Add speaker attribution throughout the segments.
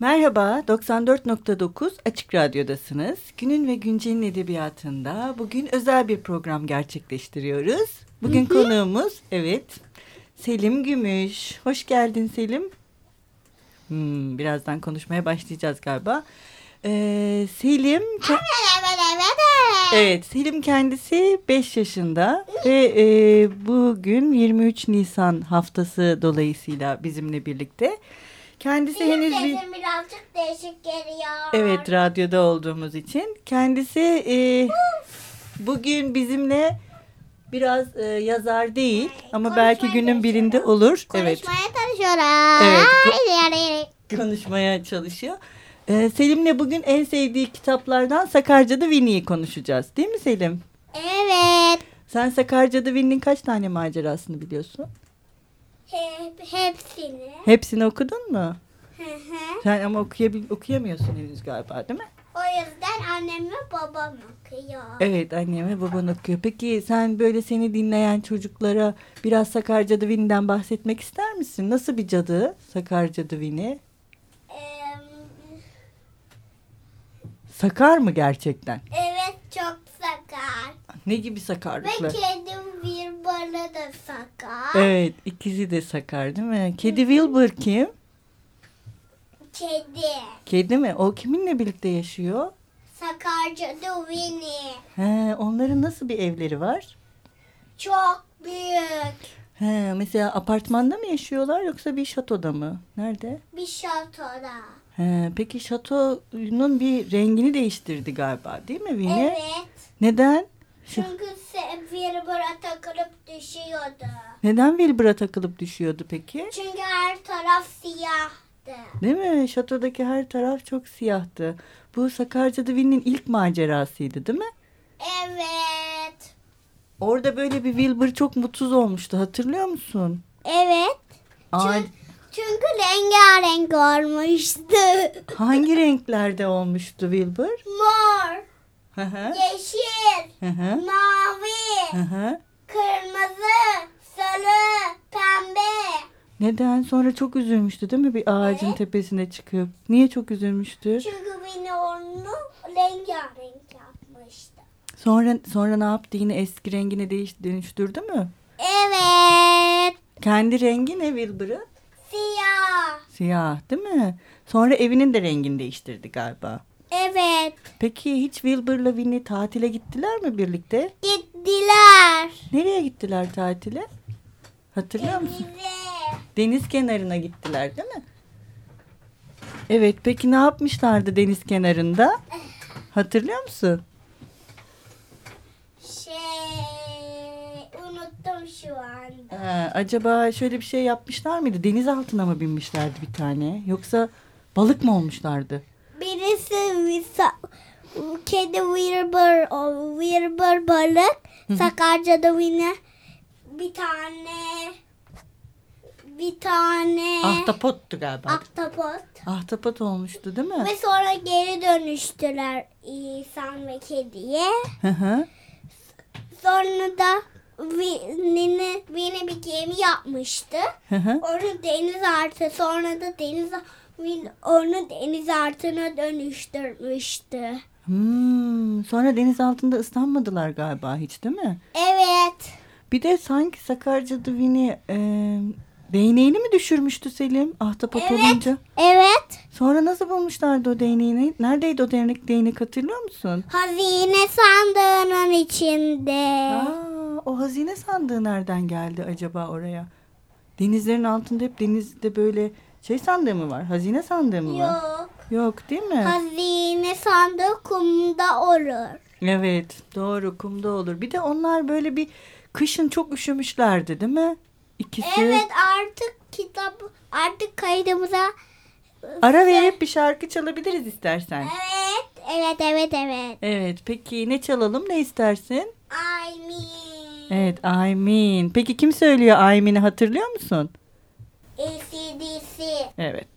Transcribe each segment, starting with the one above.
Speaker 1: Merhaba, 94.9 Açık Radyo'dasınız. Günün ve Güncel'in edebiyatında bugün özel bir program gerçekleştiriyoruz. Bugün hı hı. konuğumuz, evet, Selim Gümüş. Hoş geldin Selim. Hmm, birazdan konuşmaya başlayacağız galiba. Ee, Selim... Evet, Selim kendisi 5 yaşında ve e, bugün 23 Nisan haftası dolayısıyla bizimle birlikte.
Speaker 2: Kendisi Benim henüz bir... birazcık değişik geliyor.
Speaker 1: Evet, radyoda olduğumuz için. Kendisi e, bugün bizimle biraz e, yazar değil ama Konuşmaya belki günün birinde olur.
Speaker 2: Konuşmaya evet. çalışıyorum.
Speaker 1: Evet. konuşmaya çalışıyor. Ee, Selim'le bugün en sevdiği kitaplardan Sakarca'da Winnie'yi konuşacağız. Değil mi Selim?
Speaker 2: Evet.
Speaker 1: Sen Sakarca'da Winnie'nin kaç tane macerasını biliyorsun?
Speaker 2: Hep, hepsini.
Speaker 1: Hepsini okudun mu? Hı hı. Sen ama okuyabil okuyamıyorsun henüz galiba değil mi?
Speaker 2: O yüzden annem ve babam okuyor.
Speaker 1: Evet annem ve baban okuyor. Peki sen böyle seni dinleyen çocuklara biraz Sakarca'da Winnie'den bahsetmek ister misin? Nasıl bir cadı Sakarca'da Winnie? Sakar mı gerçekten?
Speaker 2: Evet çok.
Speaker 1: Ne gibi sakarlıklar?
Speaker 2: Ve kedim Wilbur'la da sakar.
Speaker 1: Evet ikisi de sakar değil mi? Kedi Wilbur kim?
Speaker 2: Kedi.
Speaker 1: Kedi mi? O kiminle birlikte yaşıyor?
Speaker 2: Sakarca'da Winnie.
Speaker 1: He, onların nasıl bir evleri var?
Speaker 2: Çok büyük.
Speaker 1: He, mesela apartmanda mı yaşıyorlar yoksa bir şatoda mı? Nerede?
Speaker 2: Bir şatoda.
Speaker 1: He, peki şatonun bir rengini değiştirdi galiba değil mi Winnie?
Speaker 2: Evet.
Speaker 1: Neden?
Speaker 2: Çünkü Wilbur'a takılıp düşüyordu.
Speaker 1: Neden Wilbur'a takılıp düşüyordu peki?
Speaker 2: Çünkü her taraf siyahtı.
Speaker 1: Değil mi? Şatodaki her taraf çok siyahtı. Bu Sakarca'da Winnie'nin ilk macerasıydı değil mi?
Speaker 2: Evet.
Speaker 1: Orada böyle bir Wilbur çok mutsuz olmuştu hatırlıyor musun?
Speaker 2: Evet. Çünkü, çünkü rengarenk olmuştu.
Speaker 1: Hangi renklerde olmuştu Wilbur?
Speaker 2: Mor. Yeşil. Mavi. Kırmızı. Sarı. Pembe.
Speaker 1: Neden? Sonra çok üzülmüştü değil mi bir ağacın evet. tepesine çıkıp? Niye çok üzülmüştü?
Speaker 2: Çünkü beni onu rengarenk yapmıştı.
Speaker 1: Sonra sonra ne yaptı? Yine eski rengine değiş, dönüştürdü mü?
Speaker 2: Evet.
Speaker 1: Kendi rengi ne Wilbur'ın?
Speaker 2: Siyah.
Speaker 1: Siyah değil mi? Sonra evinin de rengini değiştirdi galiba.
Speaker 2: Evet.
Speaker 1: Peki hiç Wilbur'la Winnie tatile gittiler mi birlikte?
Speaker 2: Gittiler.
Speaker 1: Nereye gittiler tatile? Hatırlıyor Denize. musun? Deniz kenarına gittiler değil mi? Evet peki ne yapmışlardı deniz kenarında? Hatırlıyor musun?
Speaker 2: unuttum şu anda.
Speaker 1: Ee, acaba şöyle bir şey yapmışlar mıydı? Deniz altına mı binmişlerdi bir tane? Yoksa balık mı olmuşlardı?
Speaker 2: Birisi kedi Wilbur, Wilbur balık. Sakarca'da yine bir tane bir tane
Speaker 1: ahtapottu galiba.
Speaker 2: Ahtapot.
Speaker 1: Ahtapot olmuştu değil mi?
Speaker 2: Ve sonra geri dönüştüler insan ve kediye.
Speaker 1: Hı hı.
Speaker 2: Sonra da Winnie, Winnie bir gemi yapmıştı.
Speaker 1: Hı hı.
Speaker 2: Onu deniz artı sonra da deniz onu deniz artına dönüştürmüştü.
Speaker 1: Hmm, sonra deniz altında ıslanmadılar galiba hiç değil mi?
Speaker 2: Evet.
Speaker 1: Bir de sanki Sakarca'da Winnie e, değneğini mi düşürmüştü Selim ahtapot
Speaker 2: evet.
Speaker 1: olunca?
Speaker 2: Evet.
Speaker 1: Sonra nasıl bulmuşlardı o değneğini? Neredeydi o değnek, değnek hatırlıyor musun?
Speaker 2: Hazine sandığının içinde.
Speaker 1: Aa, o hazine sandığı nereden geldi acaba oraya? Denizlerin altında hep denizde böyle şey sandığı mı var? Hazine sandığı mı var?
Speaker 2: Yok.
Speaker 1: Yok değil mi?
Speaker 2: Hazine sandığı kumda olur.
Speaker 1: Evet doğru kumda olur. Bir de onlar böyle bir kışın çok üşümüşlerdi değil mi? İkisi.
Speaker 2: Evet artık kitap artık kaydımıza
Speaker 1: Ara verip bir şarkı çalabiliriz istersen.
Speaker 2: Evet, evet, evet, evet.
Speaker 1: Evet, peki ne çalalım, ne istersin?
Speaker 2: I mean.
Speaker 1: Evet Aymin. Peki kim söylüyor Aymin'i hatırlıyor musun?
Speaker 2: ACDC.
Speaker 1: Evet.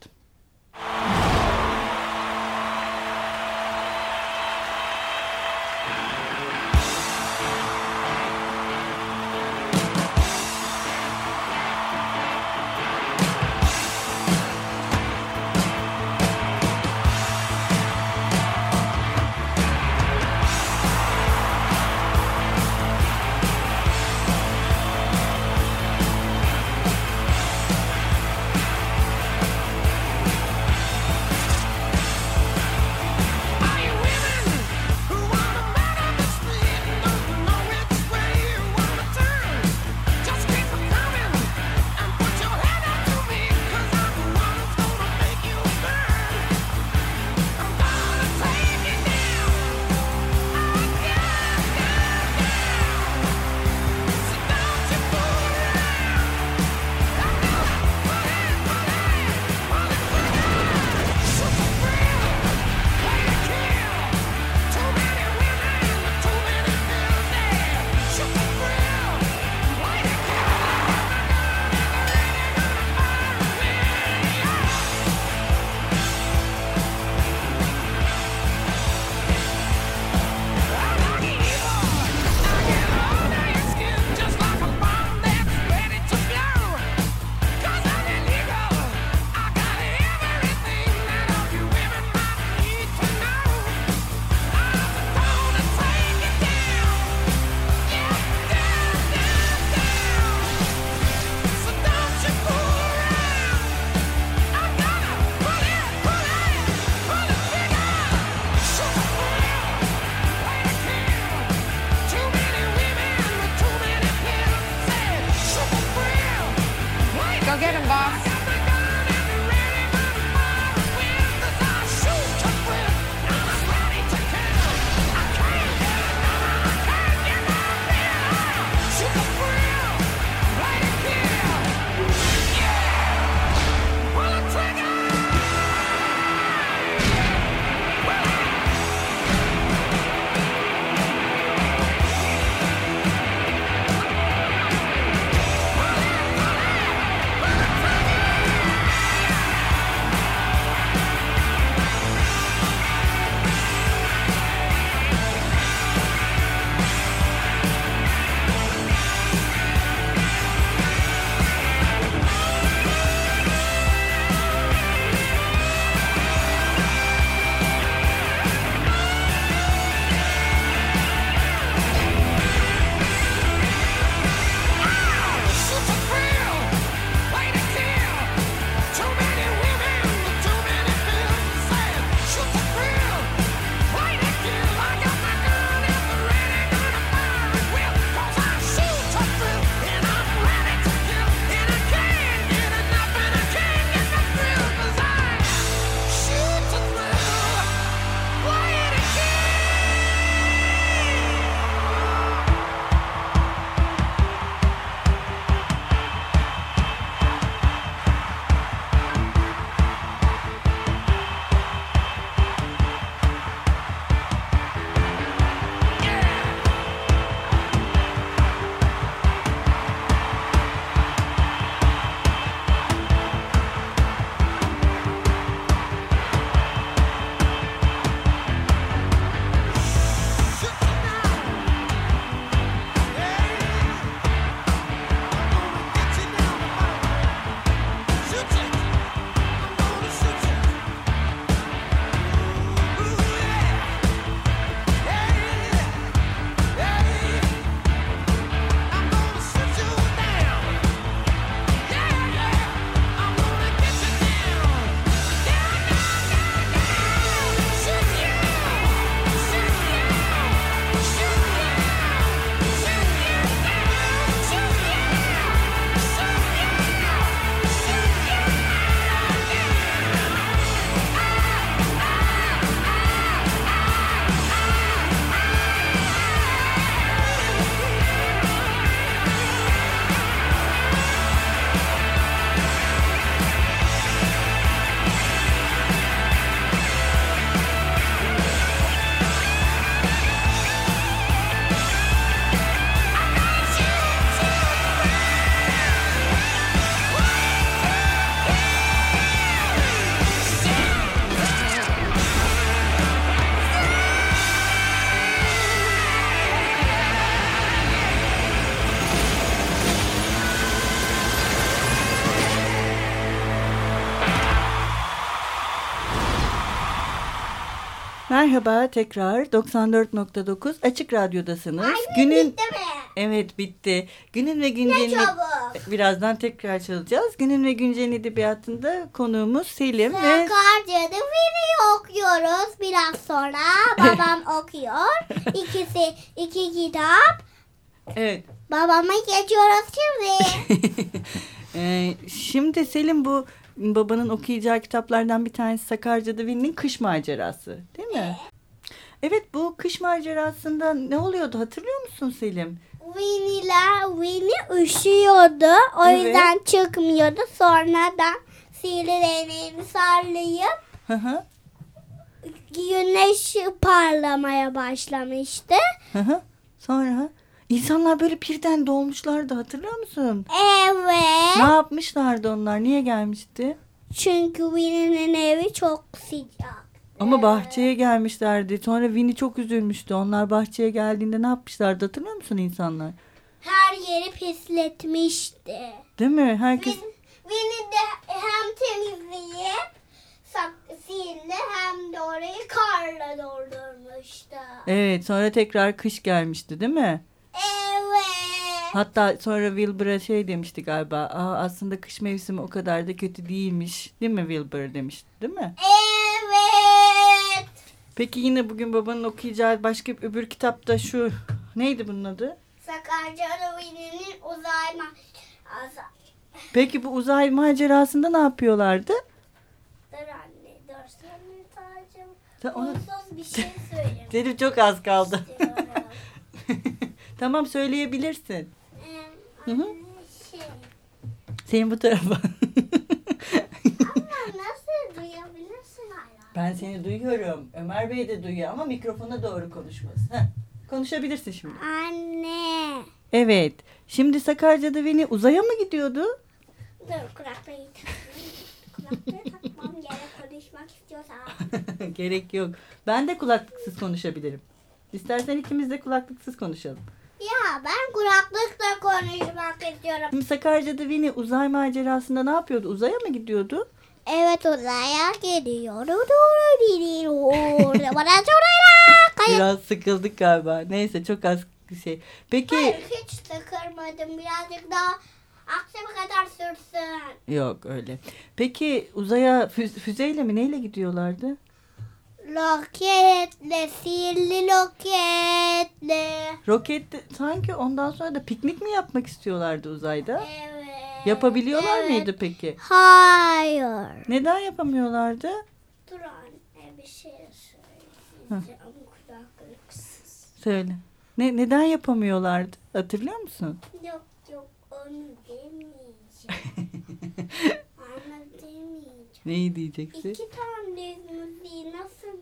Speaker 1: Merhaba tekrar 94.9 Açık Radyo'dasınız.
Speaker 2: Ay,
Speaker 1: Günün
Speaker 2: bitti mi?
Speaker 1: Evet bitti. Günün ve
Speaker 2: Ne
Speaker 1: güncelin
Speaker 2: çabuk.
Speaker 1: birazdan tekrar çalacağız. Günün ve güncelin edebiyatında konuğumuz Selim ve
Speaker 2: Sakarya'da video okuyoruz. Biraz sonra babam okuyor. İkisi iki kitap.
Speaker 1: evet.
Speaker 2: Babama geçiyoruz şimdi.
Speaker 1: Ee, şimdi Selim bu babanın okuyacağı kitaplardan bir tanesi Sakarca'da Winnie'nin kış macerası mi? Evet bu kış macerasında ne oluyordu hatırlıyor musun Selim?
Speaker 2: Winnie'ler Winnie üşüyordu. O
Speaker 1: Evet.
Speaker 2: yüzden çıkmıyordu. Sonradan sihirli değneğini sallayıp
Speaker 1: Hı hı.
Speaker 2: güneş parlamaya başlamıştı.
Speaker 1: Hı hı. Sonra insanlar böyle birden dolmuşlardı hatırlıyor musun?
Speaker 2: Evet.
Speaker 1: Ne yapmışlardı onlar? Niye gelmişti?
Speaker 2: Çünkü Winnie'nin evi çok sıcak.
Speaker 1: Ama bahçeye gelmişlerdi. Sonra Winnie çok üzülmüştü. Onlar bahçeye geldiğinde ne yapmışlardı hatırlıyor musun insanlar?
Speaker 2: Her yeri pisletmişti.
Speaker 1: Değil mi? Herkes
Speaker 2: Win- Winnie de hem temizleyip sihirli hem de orayı karla doldurmuştu.
Speaker 1: Evet sonra tekrar kış gelmişti değil mi?
Speaker 2: Evet.
Speaker 1: Hatta sonra Wilbur'a şey demişti galiba. Aa, aslında kış mevsimi o kadar da kötü değilmiş. Değil mi Wilbur demişti değil mi?
Speaker 2: Evet.
Speaker 1: Peki yine bugün babanın okuyacağı başka bir öbür kitapta şu neydi bunun adı?
Speaker 2: Sakarca Winnie'nin uzay ma- Asa-
Speaker 1: Peki bu uzay macerasında ne yapıyorlardı?
Speaker 2: Dur anne dur söyle tacım.
Speaker 1: Ta- onu-
Speaker 2: Onsuz bir şey söyle.
Speaker 1: Senin çok az kaldı. tamam söyleyebilirsin.
Speaker 2: Ee,
Speaker 1: Hı hı.
Speaker 2: şey.
Speaker 1: Senin bu tarafa.
Speaker 2: Ama nasıl duyabilirsin hala?
Speaker 1: Ben seni duyuyorum. Ömer Bey de duyuyor ama mikrofona doğru konuşması. Heh. Konuşabilirsin şimdi.
Speaker 2: Anne.
Speaker 1: Evet. Şimdi Sakarca'da Vini uzaya mı gidiyordu?
Speaker 2: Dur kulaklığı. Kulaklığı takmam gerek konuşmak istiyorsan.
Speaker 1: Gerek yok. Ben de kulaklıksız konuşabilirim. İstersen ikimiz de kulaklıksız konuşalım.
Speaker 2: Ya ben kulaklıkla konuşmak istiyorum.
Speaker 1: Şimdi Sakarca'da Vini uzay macerasında ne yapıyordu? Uzaya mı gidiyordu?
Speaker 2: Evet uzaya gidiyor. Bana sorayla. Kayıp.
Speaker 1: Biraz sıkıldık galiba. Neyse çok az şey. Peki
Speaker 2: Hayır hiç sıkırmadım. Birazcık daha akşama kadar sürsün.
Speaker 1: yok öyle. Peki uzaya fü- füzeyle mi neyle gidiyorlardı?
Speaker 2: Roketle, sihirli roketle.
Speaker 1: Roket sanki ondan sonra da piknik mi yapmak istiyorlardı uzayda?
Speaker 2: Evet.
Speaker 1: Yapabiliyorlar
Speaker 2: evet.
Speaker 1: mıydı peki?
Speaker 2: Hayır.
Speaker 1: Neden yapamıyorlardı?
Speaker 2: Dur anne bir şey söyleyeceğim kulaklıksız.
Speaker 1: Söyle. Ne neden yapamıyorlardı? Hatırlıyor musun?
Speaker 2: Yok yok onu demeyeceğim. Onu demeyeceğim.
Speaker 1: Neyi diyeceksin?
Speaker 2: İki tane müziği nasıl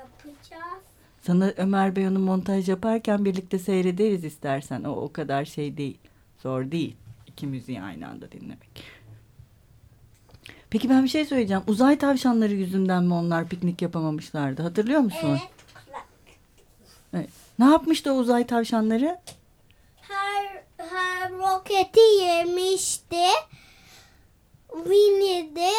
Speaker 2: yapacağız?
Speaker 1: Sana Ömer Bey onu montaj yaparken birlikte seyrederiz istersen. O o kadar şey değil. Zor değil. İki müziği aynı anda dinlemek. Peki ben bir şey söyleyeceğim. Uzay tavşanları yüzünden mi onlar piknik yapamamışlardı? Hatırlıyor musun?
Speaker 2: Evet.
Speaker 1: Evet. Ne yapmıştı o uzay tavşanları?
Speaker 2: Her, her roketi yemişti. Winnie de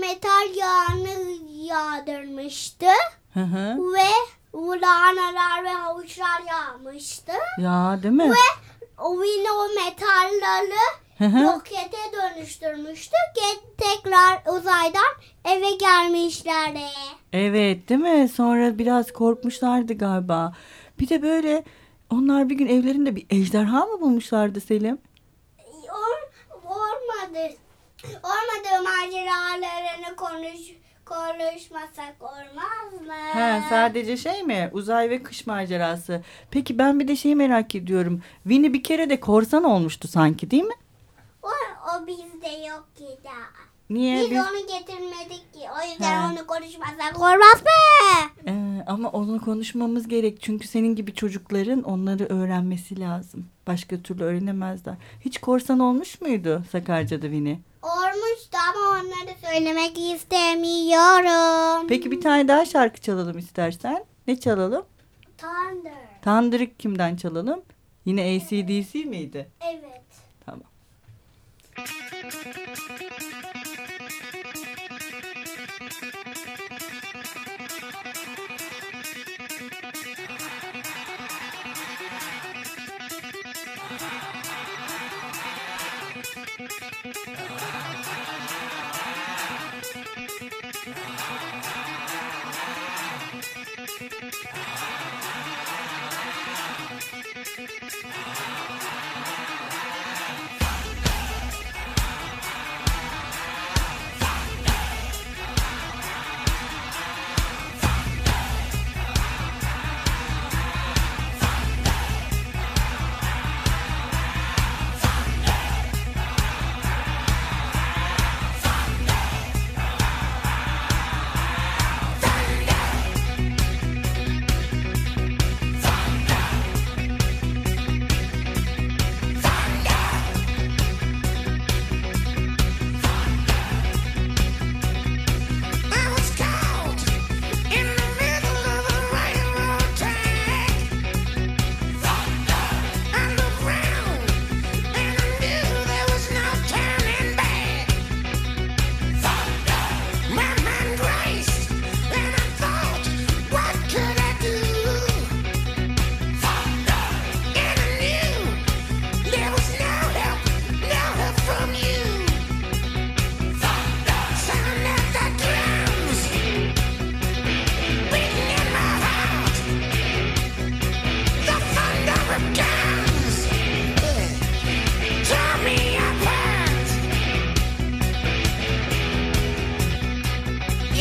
Speaker 2: metal yağını yağdırmıştı.
Speaker 1: Hı hı.
Speaker 2: Ve lahanalar ve havuçlar yağmıştı.
Speaker 1: Ya değil mi?
Speaker 2: Ve o Winnie o metalleri rokete dönüştürmüştü. Tekrar uzaydan eve gelmişlerdi.
Speaker 1: Evet değil mi? Sonra biraz korkmuşlardı galiba. Bir de böyle onlar bir gün evlerinde bir ejderha mı bulmuşlardı Selim?
Speaker 2: Or, olmadı. Olmadı maceralarını konuş konuşmasak olmaz mı?
Speaker 1: He, sadece şey mi? Uzay ve kış macerası. Peki ben bir de şeyi merak ediyorum. Winnie bir kere de korsan olmuştu sanki değil mi?
Speaker 2: O, o bizde yok ki daha.
Speaker 1: Niye?
Speaker 2: Biz
Speaker 1: Biz-
Speaker 2: onu getirmedik ki. O yüzden
Speaker 1: He.
Speaker 2: onu konuşmasak olmaz mı?
Speaker 1: Ee, ama onu konuşmamız gerek. Çünkü senin gibi çocukların onları öğrenmesi lazım. Başka türlü öğrenemezler. Hiç korsan olmuş muydu Sakarca'da Winnie?
Speaker 2: Ama onları söylemek istemiyorum.
Speaker 1: Peki bir tane daha şarkı çalalım istersen. Ne çalalım?
Speaker 2: Thunder.
Speaker 1: Tandırık kimden çalalım? Yine ACDC miydi?
Speaker 2: Evet.
Speaker 1: Tamam.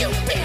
Speaker 1: you.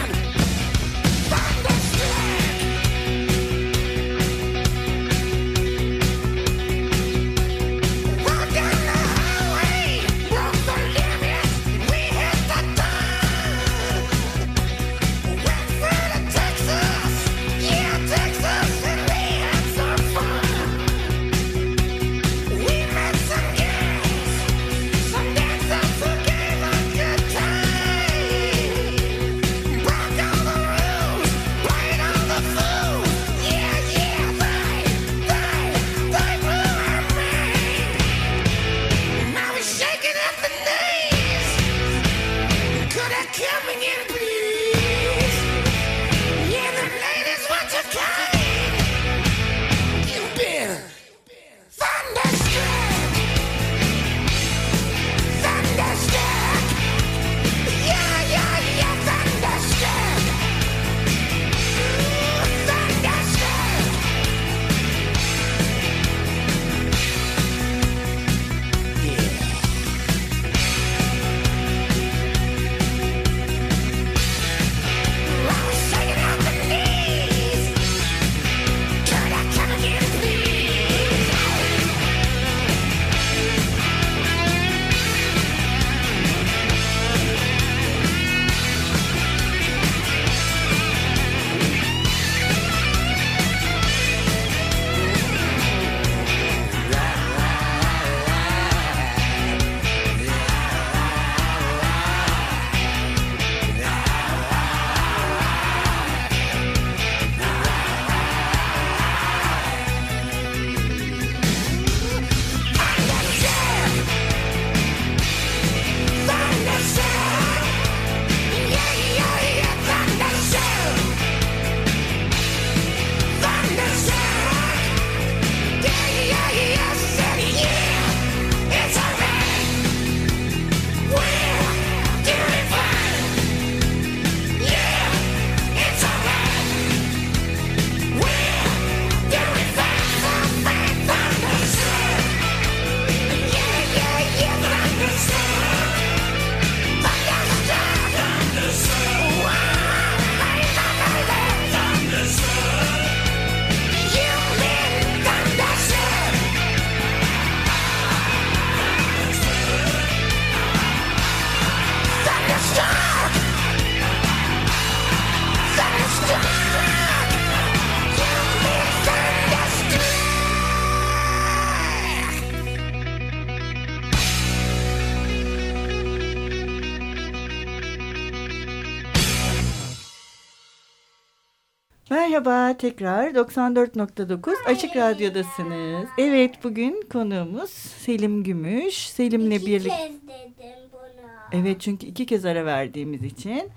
Speaker 1: Merhaba tekrar 94.9 Açık Radyo'dasınız. Evet bugün konuğumuz Selim Gümüş. Selim'le
Speaker 2: İki
Speaker 1: birlikte...
Speaker 2: kez dedim bunu.
Speaker 1: Evet çünkü iki kez ara verdiğimiz için.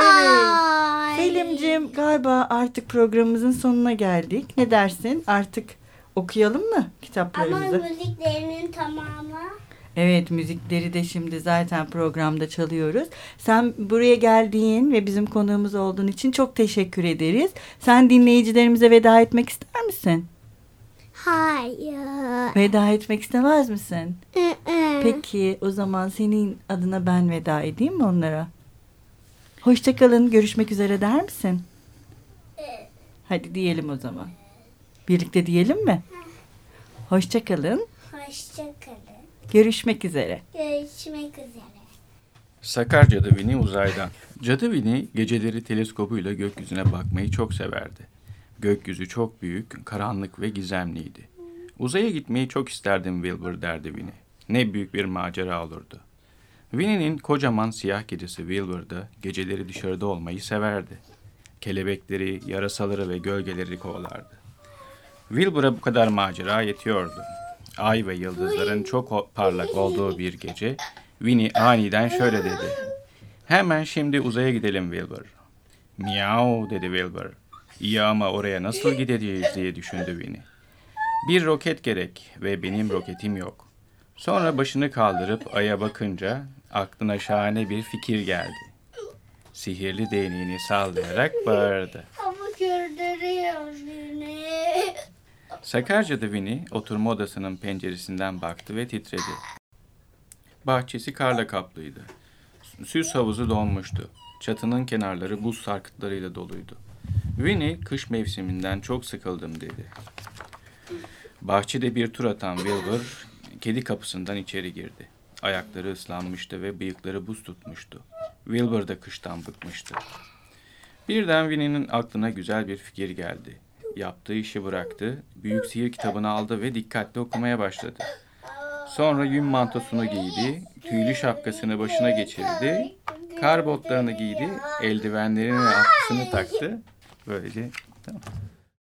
Speaker 2: Ay.
Speaker 1: Selim'cim galiba artık programımızın sonuna geldik. Ne dersin? Artık okuyalım mı
Speaker 2: Ama
Speaker 1: kitaplarımızı?
Speaker 2: müziklerinin tamamı.
Speaker 1: Evet müzikleri de şimdi zaten programda çalıyoruz. Sen buraya geldiğin ve bizim konuğumuz olduğun için çok teşekkür ederiz. Sen dinleyicilerimize veda etmek ister misin?
Speaker 2: Hayır.
Speaker 1: Veda etmek istemez misin?
Speaker 2: Peki.
Speaker 1: O zaman senin adına ben veda edeyim mi onlara? Hoşçakalın, görüşmek üzere der misin? Hadi diyelim o zaman. Birlikte diyelim mi? Hoşçakalın,
Speaker 2: Hoşçakalın.
Speaker 1: Görüşmek üzere.
Speaker 2: Görüşmek üzere.
Speaker 3: Sakar Cadı Vini uzaydan. Cadı Vini geceleri teleskobuyla gökyüzüne bakmayı çok severdi. Gökyüzü çok büyük, karanlık ve gizemliydi. Uzaya gitmeyi çok isterdim Wilbur derdi Vini. Ne büyük bir macera olurdu. Winnie'nin kocaman siyah kedisi Wilbur da geceleri dışarıda olmayı severdi. Kelebekleri, yarasaları ve gölgeleri kovalardı. Wilbur'a bu kadar macera yetiyordu. Ay ve yıldızların çok parlak olduğu bir gece Winnie aniden şöyle dedi. Hemen şimdi uzaya gidelim Wilbur. Miau dedi Wilbur. İyi ama oraya nasıl gideceğiz diye düşündü Winnie. Bir roket gerek ve benim roketim yok. Sonra başını kaldırıp aya bakınca aklına şahane bir fikir geldi. Sihirli değneğini sallayarak bağırdı.
Speaker 2: Ama gördürüyor beni.
Speaker 3: Sakarca'da Winnie oturma odasının penceresinden baktı ve titredi. Bahçesi karla kaplıydı. Süs havuzu donmuştu. Çatının kenarları buz sarkıtlarıyla doluydu. Winnie kış mevsiminden çok sıkıldım dedi. Bahçede bir tur atan Wilbur kedi kapısından içeri girdi. Ayakları ıslanmıştı ve bıyıkları buz tutmuştu. Wilbur da kıştan bıkmıştı. Birden Winnie'nin aklına güzel bir fikir geldi. Yaptığı işi bıraktı, büyük sihir kitabını aldı ve dikkatli okumaya başladı. Sonra yün mantosunu giydi, tüylü şapkasını başına geçirdi, kar botlarını giydi, eldivenlerini ve atkısını taktı. Böylece tamam.